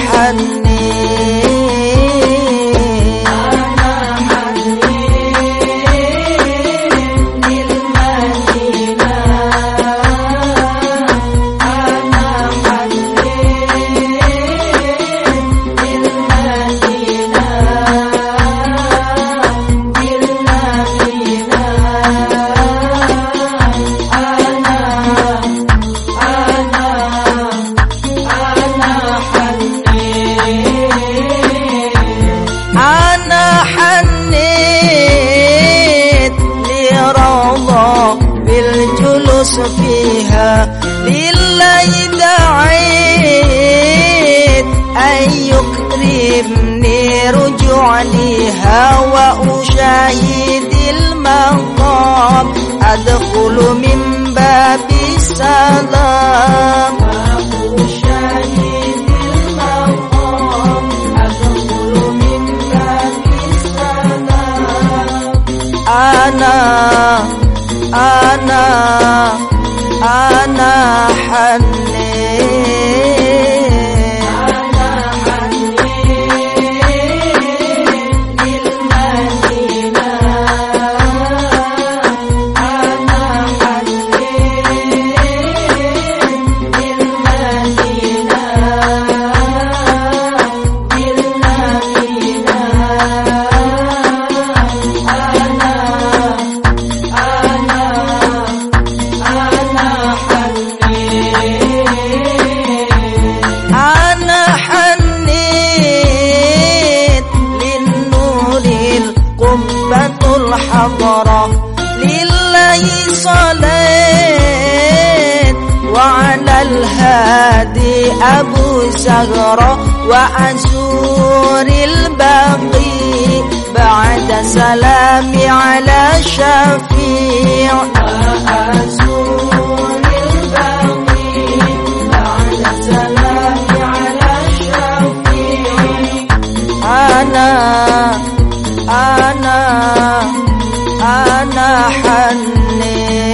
أحد فيها لله دعيت أن يكرمني رجوع لها وأشاهد المقام. أدخل من باب السلام. أنا أنا أنا حنين الهادي أبو زهرة وأزور البقي بعد سلامي على شفيع. بعد على شفيع. أنا أنا أنا حنين.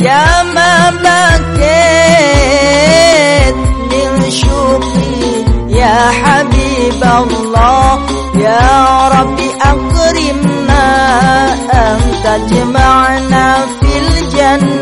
يا ما بكيت من شوقي يا حبيب الله. يا ربي أكرمنا أن تجمعنا في الجنة.